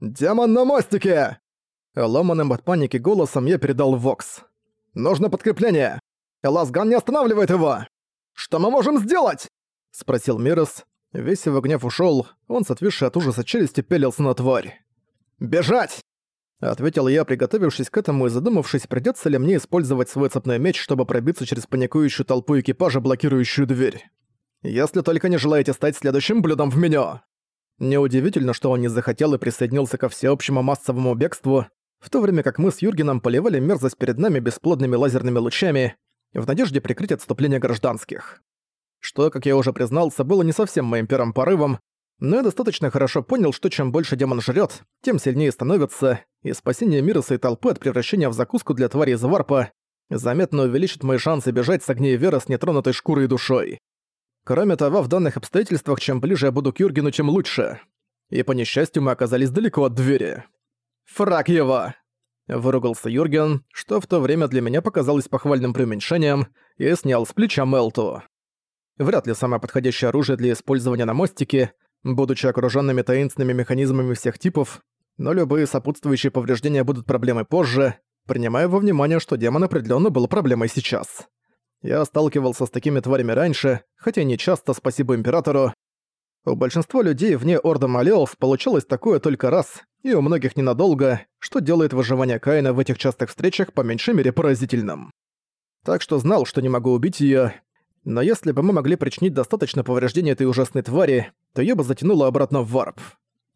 «Демон на мостике!» Ломаным от паники голосом я передал Вокс. «Нужно подкрепление! Эласган не останавливает его! Что мы можем сделать?» Спросил Мирос. Весь его гнев ушёл, он с отвисшей от ужаса челюсти пелился на тварь. «Бежать!» Ответил я, приготовившись к этому и задумавшись, придётся ли мне использовать свой цепной меч, чтобы пробиться через паникующую толпу экипажа, блокирующую дверь. «Если только не желаете стать следующим блюдом в меню!» Неудивительно, что он не захотел и присоединился ко всеобщему массовому бегству, в то время как мы с Юргеном поливали мерзость перед нами бесплодными лазерными лучами, в надежде прикрыть отступление гражданских. Что, как я уже признался, было не совсем моим первым порывом, но я достаточно хорошо понял, что чем больше демон жрет, тем сильнее становится, и спасение Мироса и толпы от превращения в закуску для твари из варпа заметно увеличит мои шансы бежать с огней Вера с нетронутой шкурой и душой. Кроме того, в данных обстоятельствах, чем ближе я буду к Юргену, тем лучше. И по несчастью, мы оказались далеко от двери. «Фраг его!» Выругался Юрген, что в то время для меня показалось похвальным преуменьшением, и снял с плеча Мелту. Вряд ли самое подходящее оружие для использования на мостике, будучи окружёнными таинственными механизмами всех типов, но любые сопутствующие повреждения будут проблемой позже, принимая во внимание, что демон определённо был проблемой сейчас. Я сталкивался с такими тварями раньше, хотя не часто, спасибо Императору. У большинства людей вне Орда Малеов получалось такое только раз, и у многих ненадолго, что делает выживание Каина в этих частых встречах по меньшей мере поразительным. Так что знал, что не могу убить её, но если бы мы могли причинить достаточно повреждения этой ужасной твари, то её бы затянуло обратно в варп.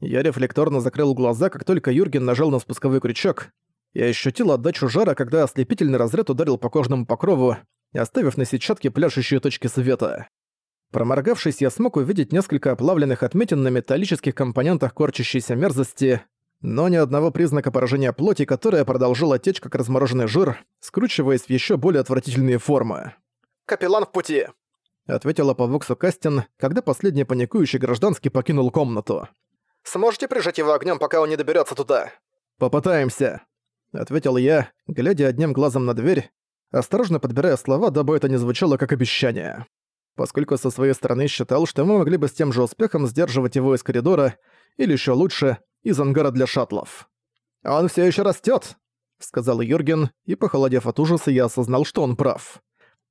Я рефлекторно закрыл глаза, как только Юрген нажал на спусковой крючок, и ощутил отдачу жара, когда ослепительный разряд ударил по кожному покрову, оставив на сетчатке пляшущие точки света. Проморгавшись, я смог увидеть несколько оплавленных отметин на металлических компонентах корчащейся мерзости, но ни одного признака поражения плоти, которая продолжила течь как размороженный жир, скручиваясь в еще более отвратительные формы. «Капеллан в пути!» — ответила по Воксу Кастин, когда последний паникующий гражданский покинул комнату. «Сможете прижать его огнем, пока он не доберется туда?» «Попытаемся», — ответил я, глядя одним глазом на дверь, осторожно подбирая слова, дабы это не звучало как обещание. Поскольку со своей стороны считал, что мы могли бы с тем же успехом сдерживать его из коридора, или еще лучше, из ангара для шаттлов. «Он все еще растет, сказал Юрген, и, похолодев от ужаса, я осознал, что он прав.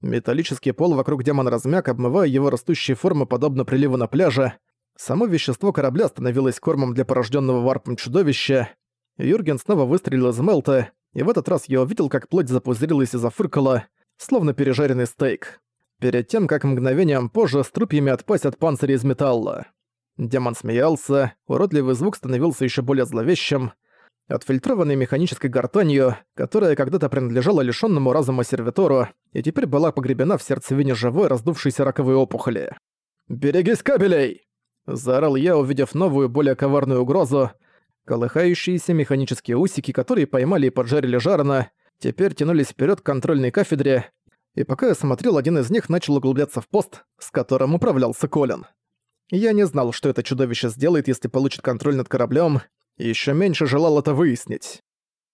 Металлический пол вокруг демона размяк, обмывая его растущие формы подобно приливу на пляже. Само вещество корабля становилось кормом для порожденного варпом чудовища. Юрген снова выстрелил из Мелта, и в этот раз я увидел, как плоть запузырилась и зафыркала, словно пережаренный стейк. Перед тем, как мгновением позже струпьями отпасть от панциря из металла. Демон смеялся, уродливый звук становился еще более зловещим, отфильтрованный механической гортанью, которая когда-то принадлежала лишённому разума сервитору и теперь была погребена в сердцевине живой раздувшейся раковой опухоли. «Берегись кабелей!» – заорал я, увидев новую, более коварную угрозу, Колыхающиеся механические усики, которые поймали и поджарили Жарена, теперь тянулись вперед к контрольной кафедре, и пока я смотрел, один из них начал углубляться в пост, с которым управлялся Колин. Я не знал, что это чудовище сделает, если получит контроль над кораблем, и ещё меньше желал это выяснить.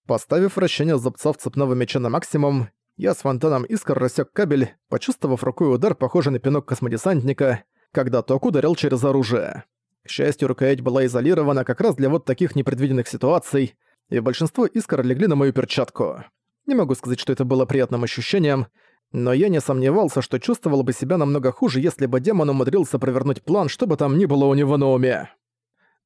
Поставив вращение зубцов цепного меча на максимум, я с фонтаном искр рассек кабель, почувствовав рукой удар, похожий на пинок космодесантника, когда ток ударил через оружие. К счастью, рукоять была изолирована как раз для вот таких непредвиденных ситуаций, и большинство искр легли на мою перчатку. Не могу сказать, что это было приятным ощущением, но я не сомневался, что чувствовал бы себя намного хуже, если бы демон умудрился провернуть план, что бы там ни было у него на уме.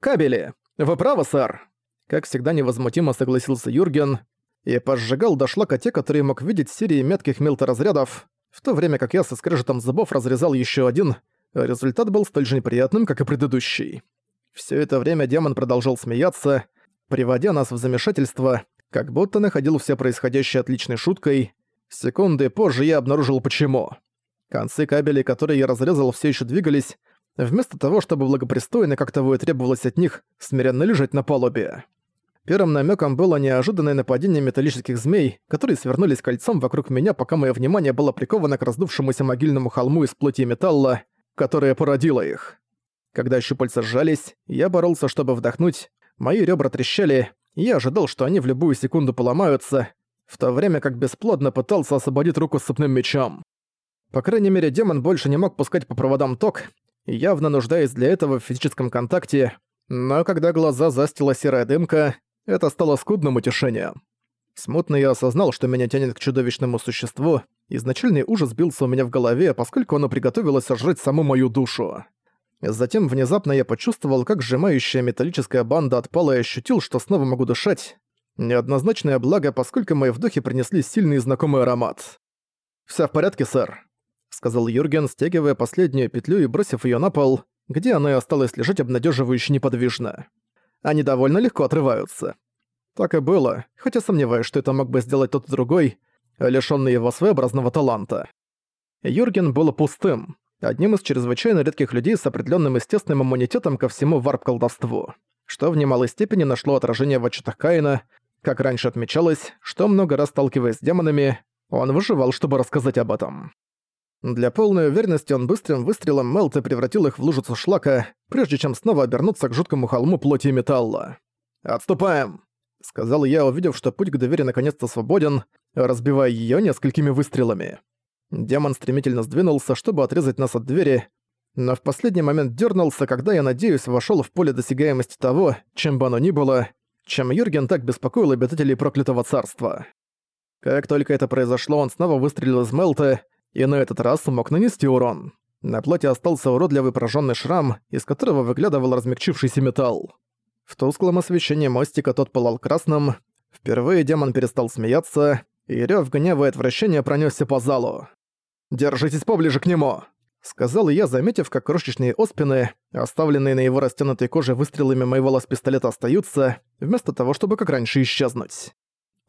«Кабели! Вы правы, сэр!» Как всегда невозмутимо согласился Юрген и пожигал до шлака те, которые мог видеть серии метких мелторазрядов, в то время как я со скрежетом зубов разрезал еще один — Результат был столь же неприятным, как и предыдущий. Все это время демон продолжал смеяться, приводя нас в замешательство, как будто находил все происходящее отличной шуткой. Секунды позже я обнаружил почему. Концы кабелей, которые я разрезал, все еще двигались, вместо того, чтобы благопристойно, как того и требовалось от них, смиренно лежать на палубе. Первым намеком было неожиданное нападение металлических змей, которые свернулись кольцом вокруг меня, пока мое внимание было приковано к раздувшемуся могильному холму из плоти и металла, которая породила их. Когда щупальца сжались, я боролся, чтобы вдохнуть, мои ребра трещали, и я ожидал, что они в любую секунду поломаются, в то время как бесплодно пытался освободить руку с цепным мечом. По крайней мере, демон больше не мог пускать по проводам ток, явно нуждаясь для этого в физическом контакте, Но когда глаза застила серая дымка, это стало скудным утешением. Смутно я осознал, что меня тянет к чудовищному существу, изначальный ужас бился у меня в голове, поскольку оно приготовилось сожрать саму мою душу. Затем внезапно я почувствовал, как сжимающая металлическая банда отпала и ощутил, что снова могу дышать. Неоднозначное благо, поскольку мои вдохи принесли сильный знакомый аромат. «Всё в порядке, сэр», — сказал Юрген, стягивая последнюю петлю и бросив её на пол, где она и осталась лежать обнадеживающе неподвижно. Они довольно легко отрываются. Так и было, хотя сомневаюсь, что это мог бы сделать тот другой, лишённый его своеобразного таланта. Юрген был пустым, одним из чрезвычайно редких людей с определенным естественным иммунитетом ко всему варп-колдовству, что в немалой степени нашло отражение в отчетах Каина, как раньше отмечалось, что много раз сталкиваясь с демонами, он выживал, чтобы рассказать об этом. Для полной уверенности он быстрым выстрелом Мелта превратил их в лужицу шлака, прежде чем снова обернуться к жуткому холму плоти и металла. «Отступаем!» — сказал я, увидев, что путь к двери наконец-то свободен, разбивая её несколькими выстрелами. Демон стремительно сдвинулся, чтобы отрезать нас от двери, но в последний момент дернулся, когда, я надеюсь, вошел в поле досягаемости того, чем бы оно ни было, чем Юрген так беспокоил обитателей проклятого царства. Как только это произошло, он снова выстрелил из Мелта, и на этот раз смог нанести урон. На плоти остался уродливый пораженный шрам, из которого выглядывал размягчившийся металл. В тусклом освещении мостика тот пылал красным. Впервые демон перестал смеяться, и рёв гнева и отвращения пронёсся по залу. «Держитесь поближе к нему!» Сказал я, заметив, как крошечные оспины, оставленные на его растянутой коже выстрелами моего лаз-пистолета, остаются, вместо того, чтобы как раньше исчезнуть.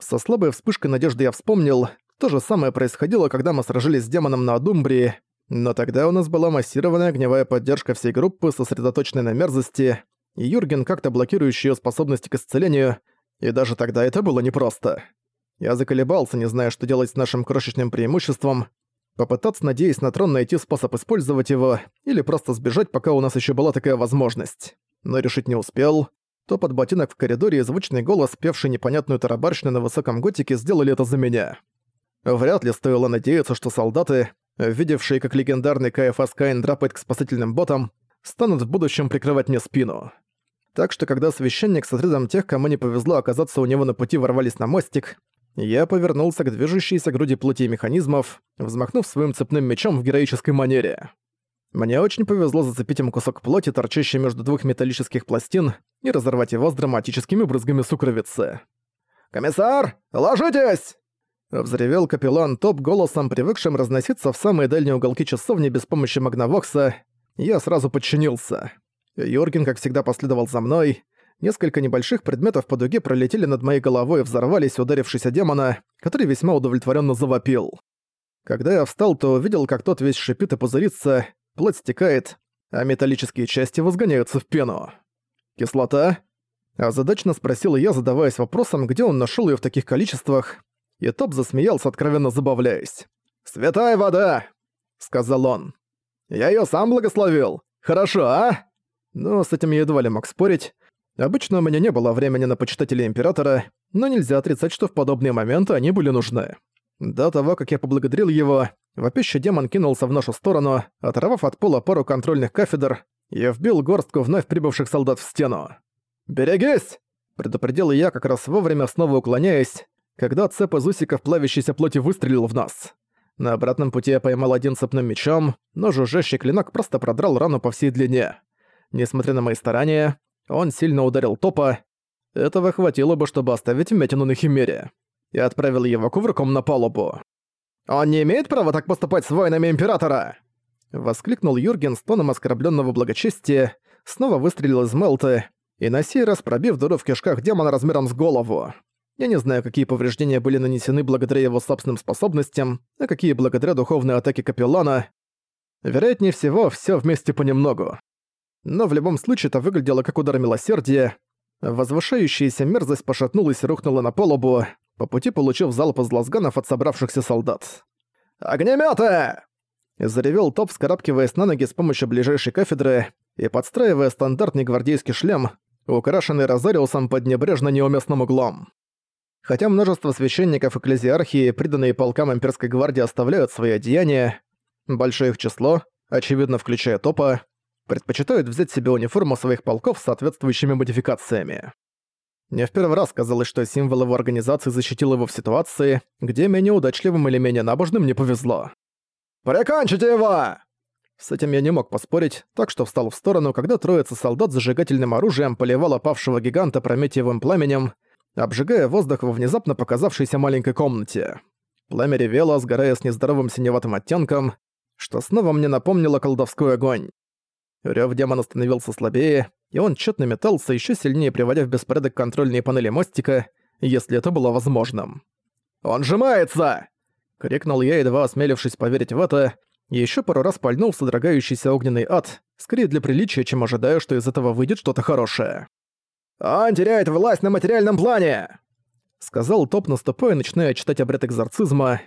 Со слабой вспышкой надежды я вспомнил, то же самое происходило, когда мы сражались с демоном на Адумбрии, но тогда у нас была массированная огневая поддержка всей группы, сосредоточенной на мерзости, и Юрген как-то блокирующий её способности к исцелению, и даже тогда это было непросто. Я заколебался, не зная, что делать с нашим крошечным преимуществом, попытаться, надеясь на трон, найти способ использовать его, или просто сбежать, пока у нас ещё была такая возможность. Но решить не успел. Топот ботинок в коридоре и звучный голос, певший непонятную тарабарщину на высоком готике, сделали это за меня. Вряд ли стоило надеяться, что солдаты, видевшие, как легендарный КФС Кайн драпает к спасательным ботам, станут в будущем прикрывать мне спину. Так что когда священник с отрядом тех, кому не повезло оказаться у него на пути, ворвались на мостик, я повернулся к движущейся груди плоти механизмов, взмахнув своим цепным мечом в героической манере. Мне очень повезло зацепить им кусок плоти, торчащий между двух металлических пластин, и разорвать его с драматическими брызгами сукровицы. «Комиссар, ложитесь!» Взревел капеллан топ голосом, привыкшим разноситься в самые дальние уголки часовни без помощи Магнавокса. Я сразу подчинился. Юрген, как всегда, последовал за мной. Несколько небольших предметов по дуге пролетели над моей головой и взорвались, ударившись о демона, который весьма удовлетворенно завопил. Когда я встал, то увидел, как тот весь шипит и пузырится, плоть стекает, а металлические части возгоняются в пену. «Кислота?» Озадачно спросил я, задаваясь вопросом, где он нашел ее в таких количествах, и Топ засмеялся, откровенно забавляясь. «Святая вода!» — сказал он. «Я её сам благословил. Хорошо, а?» Но с этим я едва ли мог спорить. Обычно у меня не было времени на почитателей Императора, но нельзя отрицать, что в подобные моменты они были нужны. До того, как я поблагодарил его, вопящий демон кинулся в нашу сторону, оторвав от пола пару контрольных кафедр, и вбил горстку вновь прибывших солдат в стену. «Берегись!» — предупредил я, как раз вовремя снова уклоняясь, когда цеп из усиков плавящейся плоти выстрелил в нас. На обратном пути я поймал один цепным мечом, но жужжащий клинок просто продрал рану по всей длине. Несмотря на мои старания, он сильно ударил топа. Этого хватило бы, чтобы оставить вмятину на Химере. И отправил его кувырком на палубу. «Он не имеет права так поступать с воинами Императора!» Воскликнул Юрген с тоном оскорбленного благочестия, снова выстрелил из Мелты и на сей раз пробив дыру в кишках демона размером с голову. Я не знаю, какие повреждения были нанесены благодаря его собственным способностям, а какие благодаря духовной атаке Капеллана. Вероятнее всего, все вместе понемногу. Но в любом случае это выглядело как удар милосердия. Возвышающаяся мерзость пошатнулась и рухнула на полубу, по пути получив залп из лазганов от собравшихся солдат. «Огнемёты!» Заревел топ, скарабкиваясь на ноги с помощью ближайшей кафедры и подстраивая стандартный гвардейский шлем, украшенный розариусом под небрежно неуместным углом. Хотя множество священников экклезиархии, приданные полкам имперской гвардии, оставляют свои одеяния, большое их число, очевидно включая топа, предпочитают взять себе униформу своих полков с соответствующими модификациями. Мне в первый раз казалось, что символ его организации защитил его в ситуации, где менее удачливым или менее набожным не повезло. «Прикончите его!» С этим я не мог поспорить, так что встал в сторону, когда троица солдат с зажигательным оружием поливала павшего гиганта прометиевым пламенем, обжигая воздух во внезапно показавшейся маленькой комнате. Пламя ревело, сгорая с нездоровым синеватым оттенком, что снова мне напомнило колдовской огонь. Рёв демона становился слабее, и он тщетно метался, еще сильнее приводя в беспорядок контрольные панели мостика, если это было возможным. «Он сжимается!» — крикнул я, едва осмелившись поверить в это, и ещё пару раз пальнул в содрогающийся огненный ад, скорее для приличия, чем ожидая, что из этого выйдет что-то хорошее. «Он теряет власть на материальном плане!» Сказал топ, наступая, начиная читать обряд экзорцизма.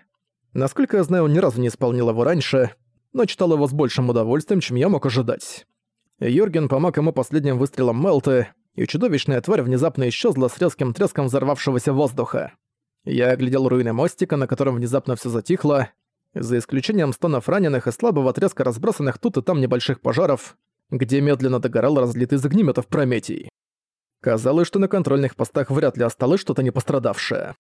Насколько я знаю, он ни разу не исполнил его раньше, но читал его с большим удовольствием, чем я мог ожидать. Юрген помог ему последним выстрелом Мелты, и чудовищная тварь внезапно исчезла с резким треском взорвавшегося воздуха. Я оглядел руины мостика, на котором внезапно все затихло, за исключением стонов раненых и слабого треска разбросанных тут и там небольших пожаров, где медленно догорал разлитый из огнеметов Прометий. Казалось, что на контрольных постах вряд ли осталось что-то не пострадавшее.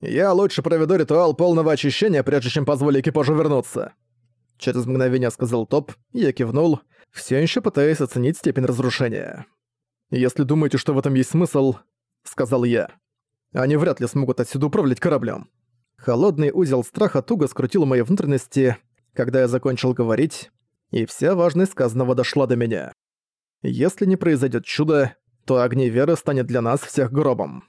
«Я лучше проведу ритуал полного очищения, прежде чем позволю экипажу вернуться», Через мгновение сказал Топ, я кивнул, все еще пытаясь оценить степень разрушения. «Если думаете, что в этом есть смысл», — сказал я, — «они вряд ли смогут отсюда управлять кораблем». Холодный узел страха туго скрутил мои внутренности, когда я закончил говорить, и вся важность сказанного дошла до меня. Если не произойдет чудо, то огни веры станет для нас всех гробом.